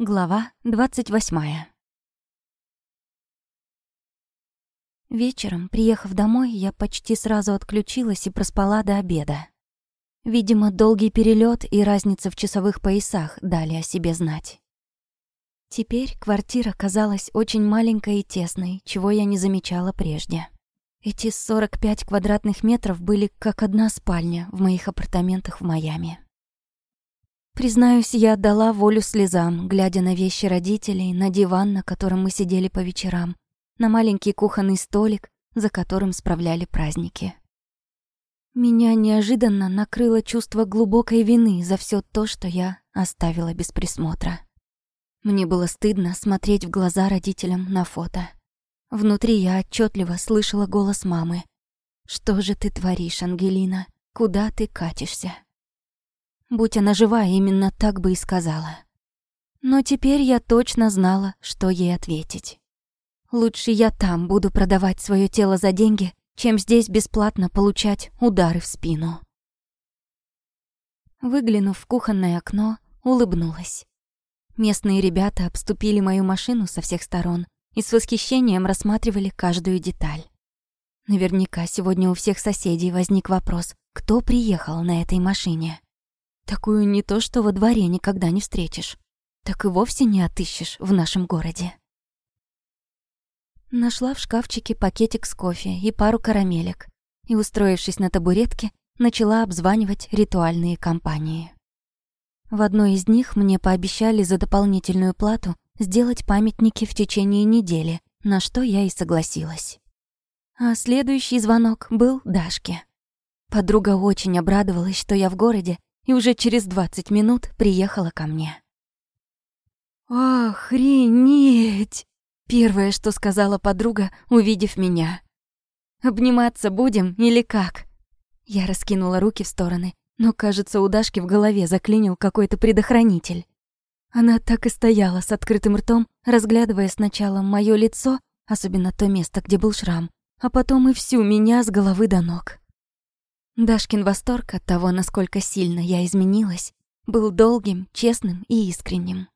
Глава двадцать восьмая. Вечером, приехав домой, я почти сразу отключилась и проспала до обеда. Видимо, долгий перелет и разница в часовых поясах дали о себе знать. Теперь квартира казалась очень маленькой и тесной, чего я не замечала прежде. Эти 45 квадратных метров были как одна спальня в моих апартаментах в Майами. Признаюсь, я отдала волю слезам, глядя на вещи родителей, на диван, на котором мы сидели по вечерам, на маленький кухонный столик, за которым справляли праздники. Меня неожиданно накрыло чувство глубокой вины за все то, что я оставила без присмотра. Мне было стыдно смотреть в глаза родителям на фото. Внутри я отчетливо слышала голос мамы. «Что же ты творишь, Ангелина? Куда ты катишься?» Будь она жива, именно так бы и сказала. Но теперь я точно знала, что ей ответить. Лучше я там буду продавать свое тело за деньги, чем здесь бесплатно получать удары в спину. Выглянув в кухонное окно, улыбнулась. Местные ребята обступили мою машину со всех сторон и с восхищением рассматривали каждую деталь. Наверняка сегодня у всех соседей возник вопрос, кто приехал на этой машине. Такую не то что во дворе никогда не встретишь, так и вовсе не отыщешь в нашем городе. Нашла в шкафчике пакетик с кофе и пару карамелек и, устроившись на табуретке, начала обзванивать ритуальные компании. В одной из них мне пообещали за дополнительную плату сделать памятники в течение недели, на что я и согласилась. А следующий звонок был Дашке. Подруга очень обрадовалась, что я в городе, и уже через 20 минут приехала ко мне. «Охренеть!» — первое, что сказала подруга, увидев меня. «Обниматься будем или как?» Я раскинула руки в стороны, но, кажется, у Дашки в голове заклинил какой-то предохранитель. Она так и стояла с открытым ртом, разглядывая сначала моё лицо, особенно то место, где был шрам, а потом и всю меня с головы до ног. Дашкин восторг от того, насколько сильно я изменилась, был долгим, честным и искренним.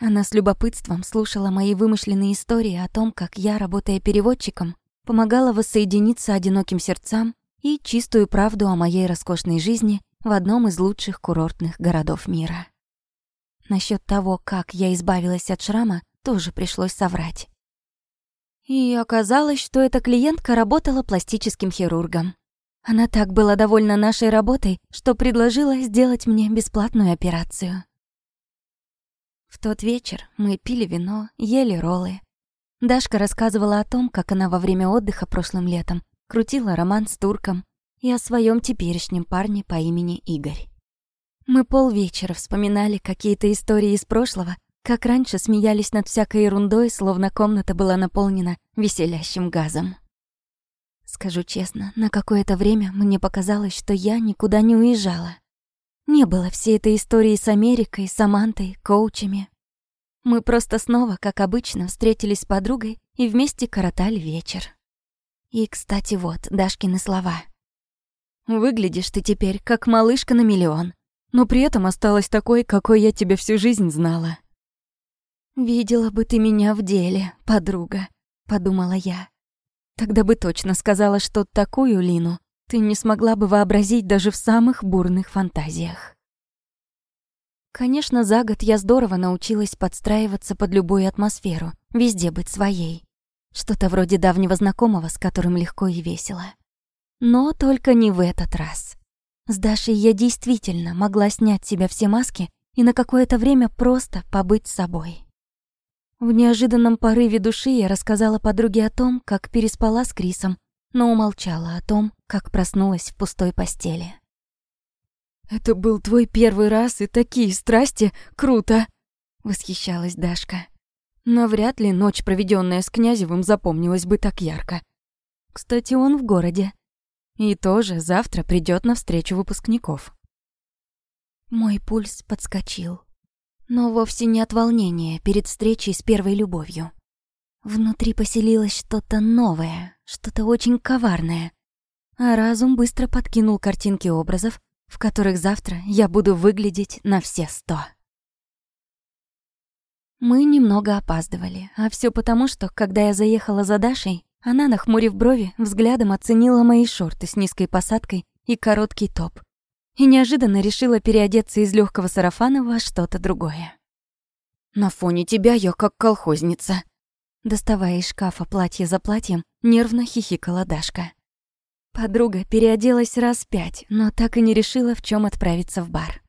Она с любопытством слушала мои вымышленные истории о том, как я, работая переводчиком, помогала воссоединиться одиноким сердцам и чистую правду о моей роскошной жизни в одном из лучших курортных городов мира. Насчет того, как я избавилась от шрама, тоже пришлось соврать. И оказалось, что эта клиентка работала пластическим хирургом. Она так была довольна нашей работой, что предложила сделать мне бесплатную операцию. В тот вечер мы пили вино, ели роллы. Дашка рассказывала о том, как она во время отдыха прошлым летом крутила роман с турком и о своем теперешнем парне по имени Игорь. Мы полвечера вспоминали какие-то истории из прошлого, как раньше смеялись над всякой ерундой, словно комната была наполнена веселящим газом. Скажу честно, на какое-то время мне показалось, что я никуда не уезжала. Не было всей этой истории с Америкой, Самантой, коучами. Мы просто снова, как обычно, встретились с подругой и вместе коротали вечер. И, кстати, вот Дашкины слова. «Выглядишь ты теперь как малышка на миллион, но при этом осталась такой, какой я тебя всю жизнь знала». «Видела бы ты меня в деле, подруга», — подумала я. Тогда бы точно сказала, что такую Лину ты не смогла бы вообразить даже в самых бурных фантазиях. Конечно, за год я здорово научилась подстраиваться под любую атмосферу, везде быть своей. Что-то вроде давнего знакомого, с которым легко и весело. Но только не в этот раз. С Дашей я действительно могла снять с себя все маски и на какое-то время просто побыть собой. В неожиданном порыве души я рассказала подруге о том, как переспала с Крисом, но умолчала о том, как проснулась в пустой постели. «Это был твой первый раз, и такие страсти! Круто!» — восхищалась Дашка. Навряд ли ночь, проведенная с Князевым, запомнилась бы так ярко. Кстати, он в городе. И тоже завтра придет на встречу выпускников. Мой пульс подскочил но вовсе не от волнения перед встречей с первой любовью. Внутри поселилось что-то новое, что-то очень коварное. А разум быстро подкинул картинки образов, в которых завтра я буду выглядеть на все сто. Мы немного опаздывали, а все потому, что, когда я заехала за Дашей, она, нахмурив брови, взглядом оценила мои шорты с низкой посадкой и короткий топ. И неожиданно решила переодеться из легкого сарафана во что-то другое. «На фоне тебя я как колхозница», доставая из шкафа платье за платьем, нервно хихикала Дашка. Подруга переоделась раз пять, но так и не решила, в чем отправиться в бар.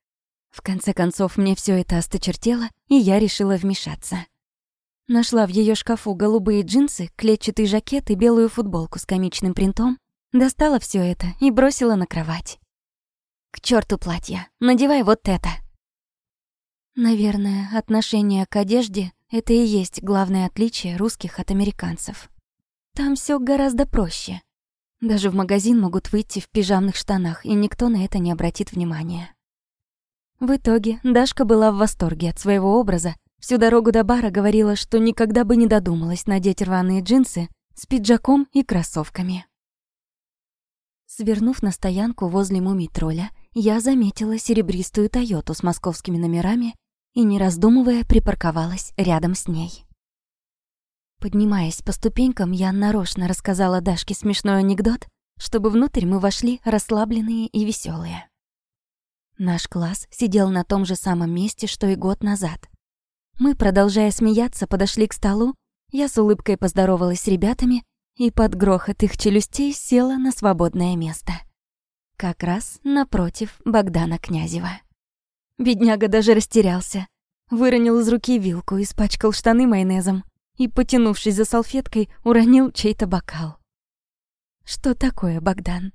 В конце концов, мне все это осточертело, и я решила вмешаться. Нашла в ее шкафу голубые джинсы, клетчатый жакет и белую футболку с комичным принтом, достала все это и бросила на кровать. «К черту платье! Надевай вот это!» Наверное, отношение к одежде — это и есть главное отличие русских от американцев. Там все гораздо проще. Даже в магазин могут выйти в пижамных штанах, и никто на это не обратит внимания. В итоге Дашка была в восторге от своего образа. Всю дорогу до бара говорила, что никогда бы не додумалась надеть рваные джинсы с пиджаком и кроссовками. Свернув на стоянку возле мумий-тролля, я заметила серебристую «Тойоту» с московскими номерами и, не раздумывая, припарковалась рядом с ней. Поднимаясь по ступенькам, я нарочно рассказала Дашке смешной анекдот, чтобы внутрь мы вошли расслабленные и веселые. Наш класс сидел на том же самом месте, что и год назад. Мы, продолжая смеяться, подошли к столу, я с улыбкой поздоровалась с ребятами и под грохот их челюстей села на свободное место. Как раз напротив Богдана Князева. Бедняга даже растерялся. Выронил из руки вилку, испачкал штаны майонезом и, потянувшись за салфеткой, уронил чей-то бокал. «Что такое, Богдан?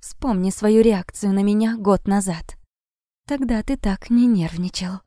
Вспомни свою реакцию на меня год назад». Тогда ты так не нервничал.